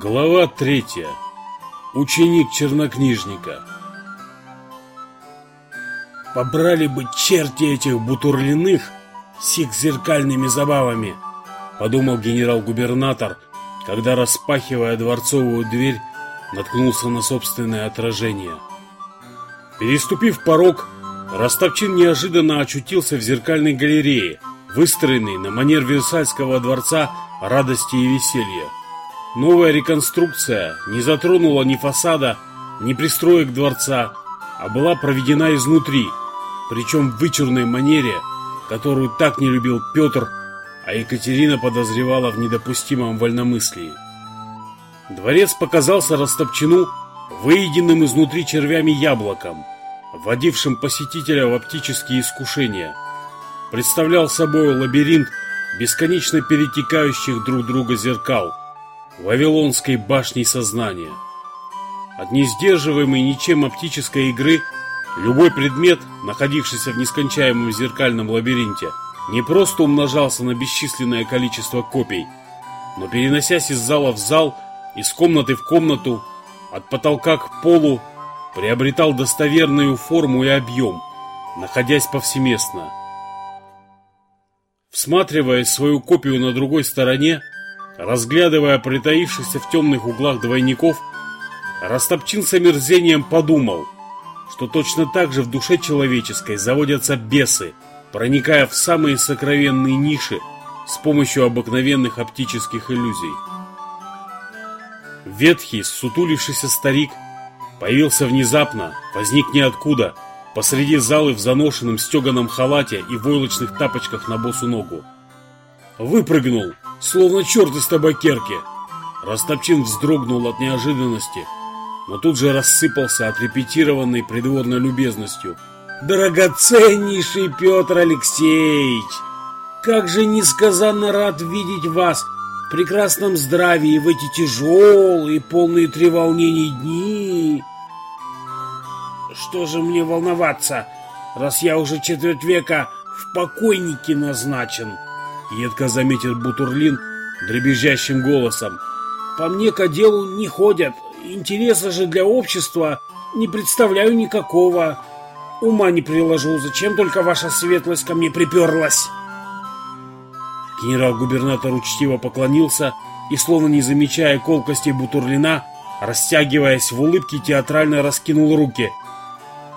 Глава третья. Ученик чернокнижника. Побрали бы черти этих бутурлиных с их зеркальными забавами, подумал генерал-губернатор, когда, распахивая дворцовую дверь, наткнулся на собственное отражение. Переступив порог, Ростовчин неожиданно очутился в зеркальной галерее, выстроенной на манер Версальского дворца радости и веселья. Новая реконструкция не затронула ни фасада, ни пристроек дворца, а была проведена изнутри, причем в вычурной манере, которую так не любил Петр, а Екатерина подозревала в недопустимом вольномыслии. Дворец показался Растопчину выеденным изнутри червями яблоком, вводившим посетителя в оптические искушения. Представлял собой лабиринт бесконечно перетекающих друг друга зеркал – Вавилонской башней сознания. От несдерживаемой ничем оптической игры любой предмет, находившийся в нескончаемом зеркальном лабиринте, не просто умножался на бесчисленное количество копий, но переносясь из зала в зал, из комнаты в комнату, от потолка к полу, приобретал достоверную форму и объем, находясь повсеместно. Всматриваясь свою копию на другой стороне, Разглядывая притаившихся в темных углах двойников, Растопчин с омерзением подумал, что точно так же в душе человеческой заводятся бесы, проникая в самые сокровенные ниши с помощью обыкновенных оптических иллюзий. Ветхий, сутулившийся старик появился внезапно, возник ниоткуда, посреди залы в заношенном стеганом халате и войлочных тапочках на босу ногу. Выпрыгнул, словно черт из табакерки. Растопчин вздрогнул от неожиданности, но тут же рассыпался отрепетированной придворной любезностью. «Драгоценнейший Петр Алексеевич! Как же несказанно рад видеть вас в прекрасном здравии в эти тяжелые, полные треволнений дни!» «Что же мне волноваться, раз я уже четверть века в покойнике назначен?» Едко заметил Бутурлин дребезжащим голосом. По мне к делу не ходят. Интереса же для общества не представляю никакого. Ума не приложу, зачем только ваша светлость ко мне приперлась? Генерал-губернатор учтиво поклонился и, словно не замечая колкости Бутурлина, растягиваясь в улыбке, театрально раскинул руки.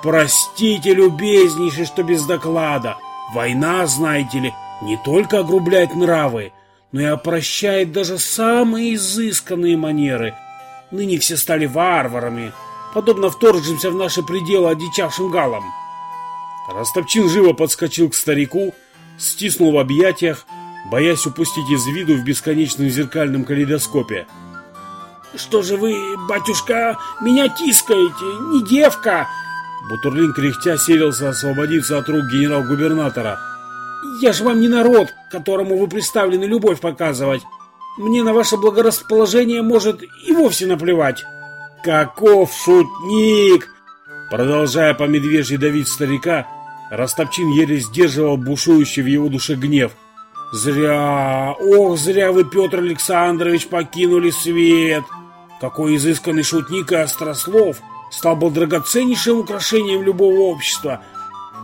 «Простите, любезнейший, что без доклада. Война, знаете ли, не только огрубляет нравы, но и опрощает даже самые изысканные манеры. Ныне все стали варварами, подобно вторгшимся в наши пределы одичавшим галам. Растопчин живо подскочил к старику, стиснул в объятиях, боясь упустить из виду в бесконечном зеркальном калейдоскопе. «Что же вы, батюшка, меня тискаете? Не девка!» Бутурлин кряхтя селился освободиться от рук генерал-губернатора – я же вам не народ, которому вы представлены любовь показывать. Мне на ваше благорасположение может и вовсе наплевать. Каков шутник! Продолжая по медвежьи давить старика, Растопчин еле сдерживал бушующий в его душе гнев. «Зря, ох, зря вы, Петр Александрович, покинули свет! Какой изысканный шутник и острослов! Стал бы драгоценнейшим украшением любого общества,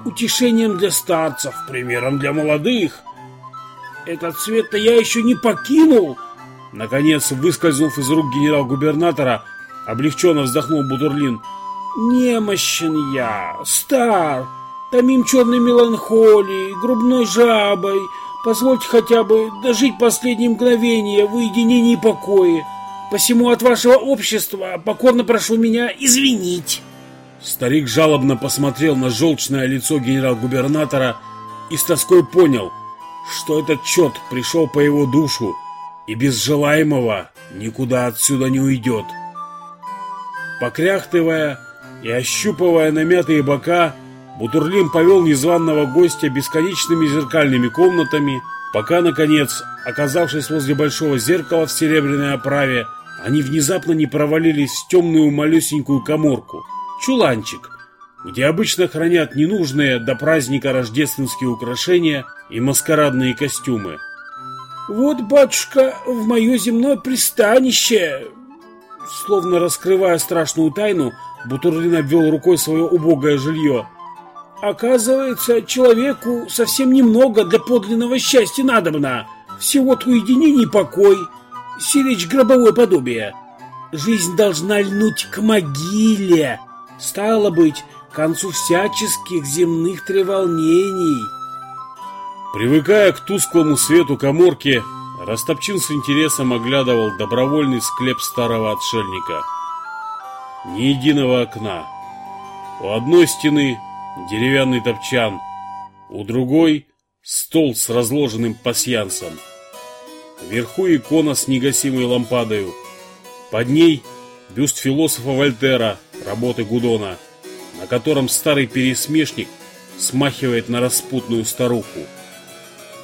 утешением для старцев, примером для молодых. Этот цвет-то я еще не покинул. Наконец, выскользнув из рук генерал-губернатора, облегченно вздохнул Будурлин. Немощен я, стар, томим черной меланхолией, грубной жабой. Позвольте хотя бы дожить последние мгновения в уединении и покое. Посему от вашего общества покорно прошу меня извинить. Старик жалобно посмотрел на желчное лицо генерал-губернатора и с тоской понял, что этот чет пришел по его душу и без желаемого никуда отсюда не уйдет. Покряхтывая и ощупывая намятые бока, Бутурлин повел незваного гостя бесконечными зеркальными комнатами, пока, наконец, оказавшись возле большого зеркала в серебряной оправе, они внезапно не провалились в темную малюсенькую коморку – чуланчик, где обычно хранят ненужные до праздника рождественские украшения и маскарадные костюмы. «Вот, батюшка, в мое земное пристанище, Словно раскрывая страшную тайну, Бутурлин обвел рукой свое убогое жилье. Оказывается, человеку совсем немного для подлинного счастья надобно. Всего-то уединение и покой. Сиречь гробовое подобие. Жизнь должна льнуть к могиле. Стало быть, к концу всяческих земных треволнений. Привыкая к тусклому свету коморки, Растопчин с интересом оглядывал добровольный склеп старого отшельника. Ни единого окна. У одной стены деревянный топчан, у другой стол с разложенным пасьянсом. Вверху икона с негасимой лампадою. Под ней бюст философа Вольтера, работы Гудона, на котором старый пересмешник смахивает на распутную старуху.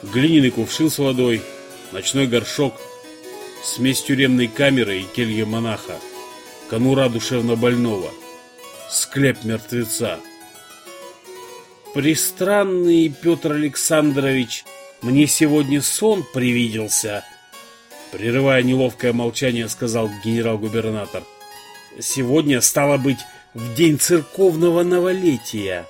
Глиняный кувшин с водой, ночной горшок, смесь тюремной камеры и келья монаха, конура душевно больного, склеп мертвеца. Пристранный Петр Александрович, мне сегодня сон привиделся, прерывая неловкое молчание, сказал генерал-губернатор. Сегодня, стало быть, в день церковного новолетия.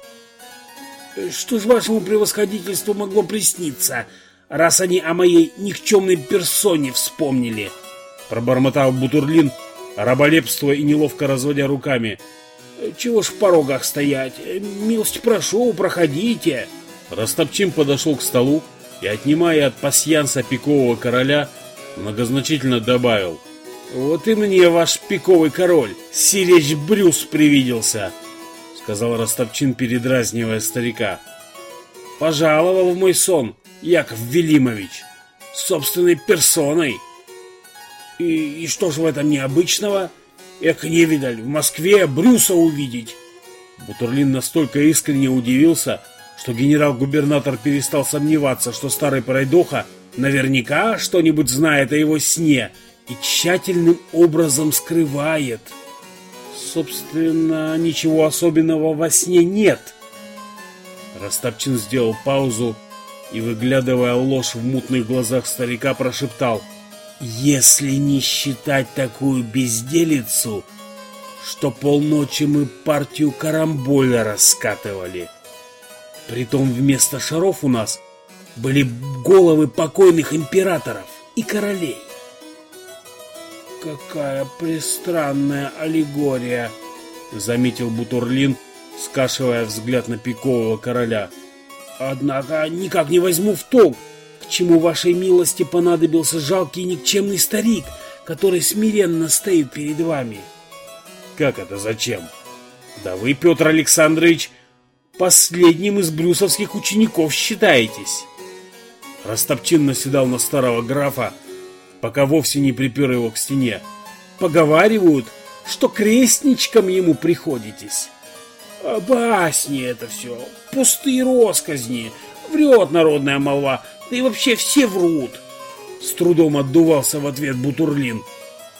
Что ж вашему превосходительству могло присниться, раз они о моей никчемной персоне вспомнили? Пробормотал Бутурлин, раболепствуя и неловко разводя руками. Чего ж в порогах стоять? Милость прошу, проходите. Растопчим подошел к столу и, отнимая от пасьянса пикового короля, многозначительно добавил — «Вот и мне ваш пиковый король, Сиречь Брюс, привиделся», — сказал Ростовчин, передразнивая старика. «Пожаловал в мой сон, Яков Велимович, собственной персоной». И, «И что же в этом необычного? Эк, не видаль, в Москве Брюса увидеть». Бутурлин настолько искренне удивился, что генерал-губернатор перестал сомневаться, что старый пройдоха наверняка что-нибудь знает о его сне — и тщательным образом скрывает. Собственно, ничего особенного во сне нет. Растопчин сделал паузу и, выглядывая ложь в мутных глазах старика, прошептал «Если не считать такую безделицу, что полночи мы партию карамболя раскатывали. Притом вместо шаров у нас были головы покойных императоров и королей. «Какая пристранная аллегория!» — заметил Бутурлин, скашивая взгляд на пикового короля. «Однако никак не возьму в толк, к чему вашей милости понадобился жалкий никчемный старик, который смиренно стоит перед вами». «Как это зачем? Да вы, Петр Александрович, последним из брюсовских учеников считаетесь». Растопчин наседал на старого графа, пока вовсе не припер его к стене. Поговаривают, что крестничком ему приходитесь. А басни это все, пустые росказни, врет народная молва, да и вообще все врут. С трудом отдувался в ответ Бутурлин.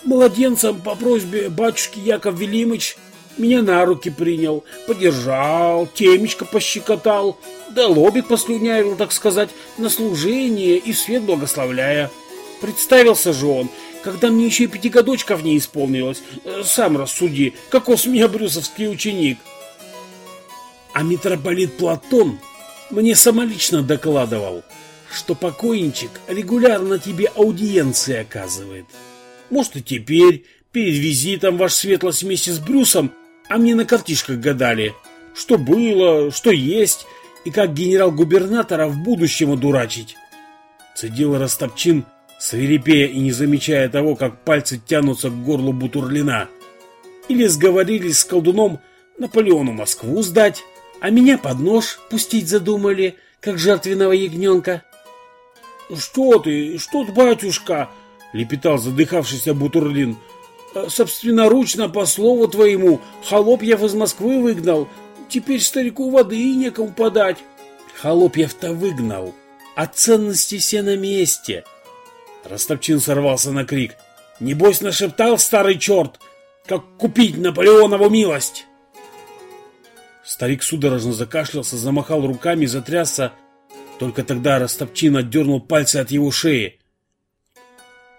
Младенцем по просьбе батюшки Яков Велимыч меня на руки принял, подержал, темечко пощекотал, да лобик послюнявил, так сказать, на служение и свет благословляя. Представился же он, когда мне еще и пятигодочков не исполнилось. Э, сам рассуди, какой с меня брюсовский ученик. А митрополит Платон мне самолично докладывал, что покойничек регулярно тебе аудиенции оказывает. Может и теперь, перед визитом ваш светлость вместе с Брюсом, а мне на картишках гадали, что было, что есть, и как генерал-губернатора в будущем одурачить. Цедил Растопчин, свирепея и не замечая того, как пальцы тянутся к горлу Бутурлина. Или сговорились с колдуном Наполеону Москву сдать, а меня под нож пустить задумали, как жертвенного ягненка. «Что ты, что ты, батюшка?» — лепетал задыхавшийся Бутурлин. «Собственноручно, по слову твоему, Холопьев из Москвы выгнал. Теперь старику воды и некому подать». «Холопьев-то выгнал, а ценности все на месте. Ростовчин сорвался на крик. «Небось нашептал старый черт, как купить Наполеонову милость!» Старик судорожно закашлялся, замахал руками, затрясся. Только тогда Ростовчин отдернул пальцы от его шеи.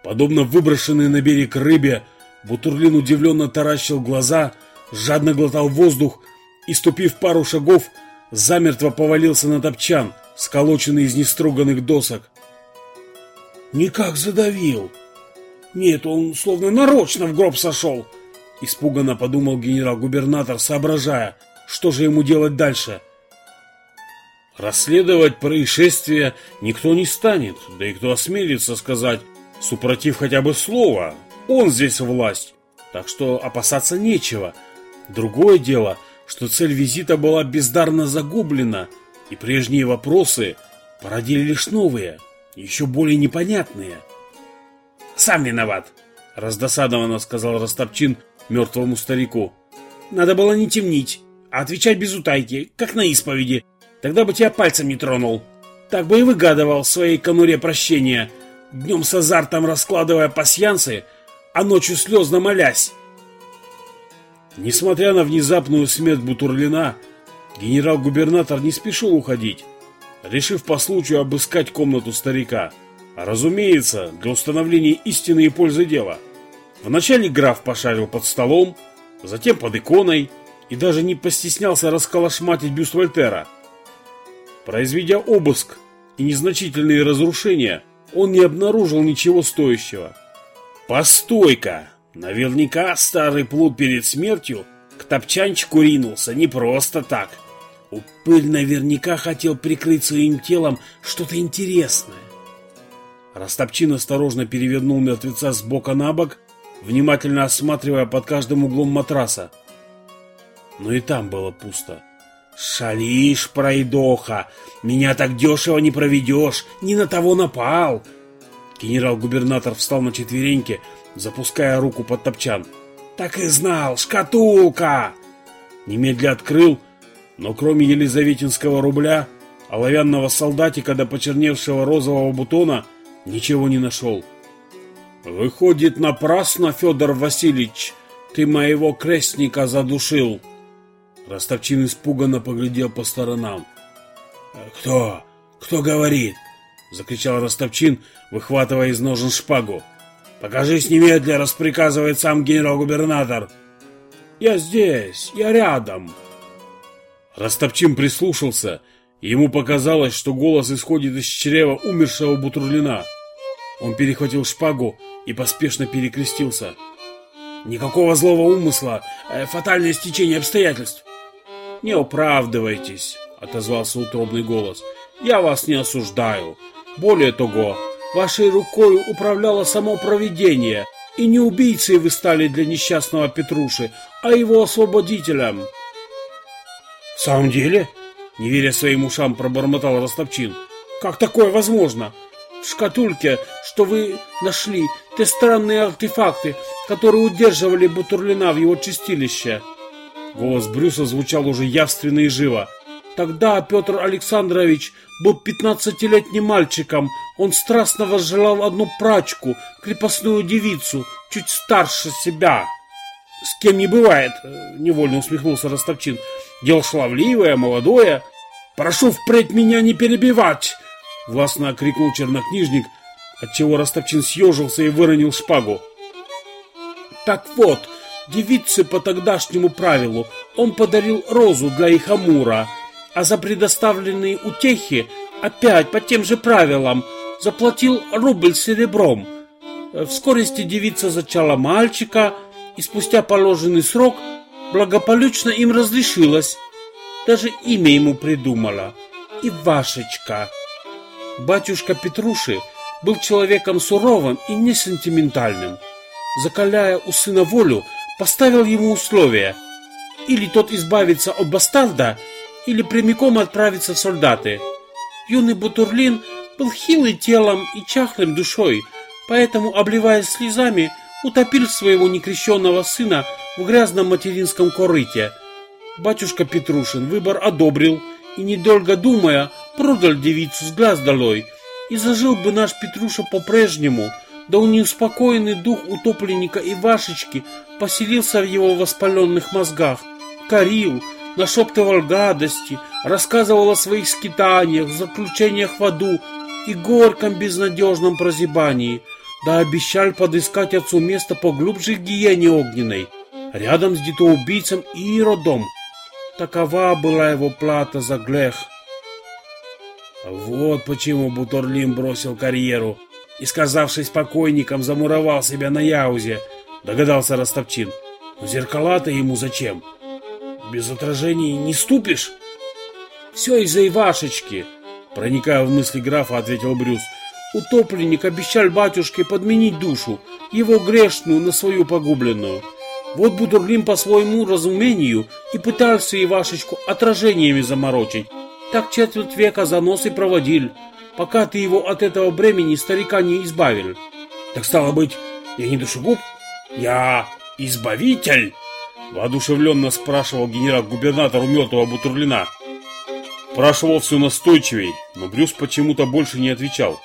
Подобно выброшенной на берег рыбе, Бутурлин удивленно таращил глаза, жадно глотал воздух и, ступив пару шагов, замертво повалился на топчан, сколоченный из неструганных досок. «Никак задавил!» «Нет, он словно нарочно в гроб сошел!» Испуганно подумал генерал-губернатор, соображая, что же ему делать дальше. Расследовать происшествие никто не станет, да и кто осмелится сказать, супротив хотя бы слова, он здесь власть, так что опасаться нечего. Другое дело, что цель визита была бездарно загублена, и прежние вопросы породили лишь новые, еще более непонятные. «Сам виноват», — раздосадованно сказал Ростопчин мертвому старику. «Надо было не темнить, а отвечать без утайки, как на исповеди. Тогда бы тебя пальцем не тронул. Так бы и выгадывал в своей конуре прощения, днем с азартом раскладывая пасьянсы, а ночью слезно молясь». Несмотря на внезапную смерть Бутурлина, генерал-губернатор не спешил уходить, решив по случаю обыскать комнату старика. разумеется, для установления истины и пользы дела. Вначале граф пошарил под столом, затем под иконой и даже не постеснялся расколошматить бюст Вольтера. Произведя обыск и незначительные разрушения, он не обнаружил ничего стоящего. «Постой-ка! Наверняка старый плут перед смертью к топчанчику ринулся не просто так. Упырь наверняка хотел прикрыть своим телом что-то интересное». Растопчин осторожно перевернул мертвеца с бока на бок, внимательно осматривая под каждым углом матраса но и там было пусто. «Шалишь, пройдоха! Меня так дешево не проведешь! Не на того напал!» Генерал-губернатор встал на четвереньки, запуская руку под топчан. «Так и знал! Шкатулка!» Немедля открыл, но кроме елизаветинского рубля, оловянного солдатика до почерневшего розового бутона, ничего не нашел. «Выходит, напрасно, Федор Васильевич, ты моего крестника задушил!» Ростовчин испуганно поглядел по сторонам. «Кто? Кто говорит?» — закричал Ростовчин, выхватывая из ножен шпагу. «Покажись немедля!» — расприказывает сам генерал-губернатор. «Я здесь, я рядом!» Ростовчин прислушался, и ему показалось, что голос исходит из чрева умершего Бутурлина. Он перехватил шпагу и поспешно перекрестился. «Никакого злого умысла, э, фатальное стечение обстоятельств!» «Не оправдывайтесь», — отозвался утробный голос. «Я вас не осуждаю. Более того, вашей рукой управляло само провидение, и не убийцей вы стали для несчастного Петруши, а его освободителем». «В самом деле?» — не веря своим ушам, пробормотал Ростовчин. «Как такое возможно?» в шкатульке, что вы нашли, те странные артефакты, которые удерживали Бутурлина в его чистилище. Голос Брюса звучал уже явственно и живо. Тогда Петр Александрович был пятнадцатилетним мальчиком. Он страстно возжелал одну прачку, крепостную девицу, чуть старше себя. «С кем не бывает», — невольно усмехнулся Ростовчин. «Дело шлавливое, молодое. Прошу впредь меня не перебивать!» Властно окрикнул чернокнижник, отчего Ростовчин съежился и выронил шпагу. «Так вот, Девице по тогдашнему правилу он подарил розу для их амура, а за предоставленные утехи опять по тем же правилам заплатил рубль серебром. В скорости девица зачала мальчика, и спустя положенный срок благополучно им разрешилась. Даже имя ему придумала – Ивашечка. Батюшка Петруши был человеком суровым и несентиментальным. Закаляя у сына волю, поставил ему условия. Или тот избавится от бастарда, или прямиком отправится в солдаты. Юный Бутурлин был хилый телом и чахлым душой, поэтому, обливаясь слезами, утопил своего некрещенного сына в грязном материнском корыте. Батюшка Петрушин выбор одобрил и, недолго думая, продал девицу с глаз долой, и зажил бы наш Петруша по-прежнему – да у неуспокоенный дух утопленника Ивашечки поселился в его воспаленных мозгах, корил, нашептывал гадости, рассказывал о своих скитаниях, заключениях в аду и горьком безнадежном прозябании. Да обещали подыскать отцу место поглубже гиене огненной, рядом с детоубийцем Иродом. Такова была его плата за грех. Вот почему Бутурлин бросил карьеру и, сказавшись покойником, замуровал себя на Яузе, догадался Ростопчин. Но зеркала-то ему зачем? Без отражений не ступишь? Все из-за Ивашечки, проникая в мысли графа, ответил Брюс. Утопленник обещал батюшке подменить душу, его грешную на свою погубленную. Вот Бутурлин по своему разумению и пытался Ивашечку отражениями заморочить. Так четверть века за нос и проводил, пока ты его от этого бремени старика не избавил. Так стало быть, я не душегуб? Я избавитель? Воодушевленно спрашивал генерал-губернатор у мертвого Бутурлина. Спрашивал все настойчивей, но Брюс почему-то больше не отвечал.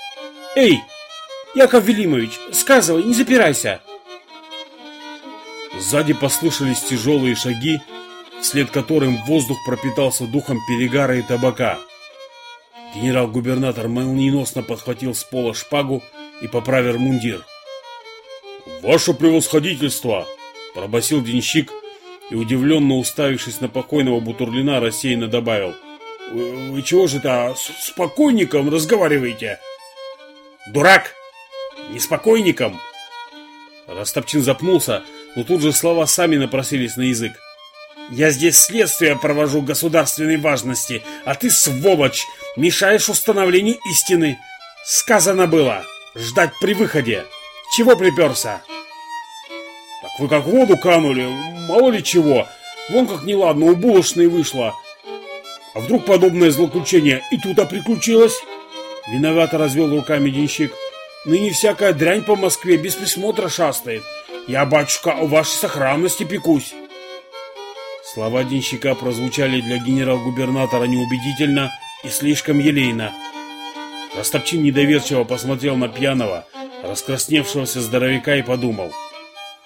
«Эй, Яков Велимович, сказывай, не запирайся!» Сзади послышались тяжелые шаги, вслед которым воздух пропитался духом перегара и табака. Генерал-губернатор молниеносно подхватил с пола шпагу и поправил мундир. «Ваше превосходительство!» – пробасил денщик и, удивленно уставившись на покойного Бутурлина, рассеянно добавил. «Вы, чего же это с, с покойником разговариваете?» «Дурак! Не с покойником!» Растопчин запнулся, но тут же слова сами напросились на язык. Я здесь следствие провожу государственной важности, а ты, сволочь, мешаешь установлению истины. Сказано было, ждать при выходе. Чего приперся? Так вы как в воду канули, мало ли чего. Вон как неладно у булочной вышло. А вдруг подобное злоключение и тут приключилось? Виновато развел руками денщик. Ныне всякая дрянь по Москве без присмотра шастает. Я, батюшка, о вашей сохранности пекусь. Слова денщика прозвучали для генерал-губернатора неубедительно и слишком елейно. Растопчин недоверчиво посмотрел на пьяного, раскрасневшегося здоровяка и подумал.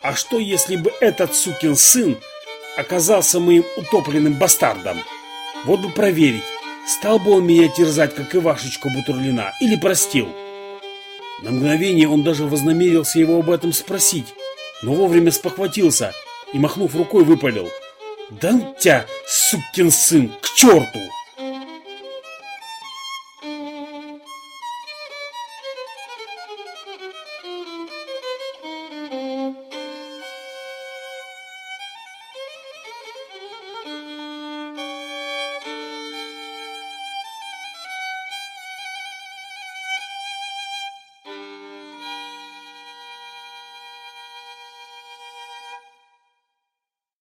А что, если бы этот сукин сын оказался моим утопленным бастардом? Вот бы проверить, стал бы он меня терзать, как Ивашечку Бутурлина, или простил? На мгновение он даже вознамерился его об этом спросить, но вовремя спохватился и, махнув рукой, выпалил. «Да тебя, сукин сын, к черту!»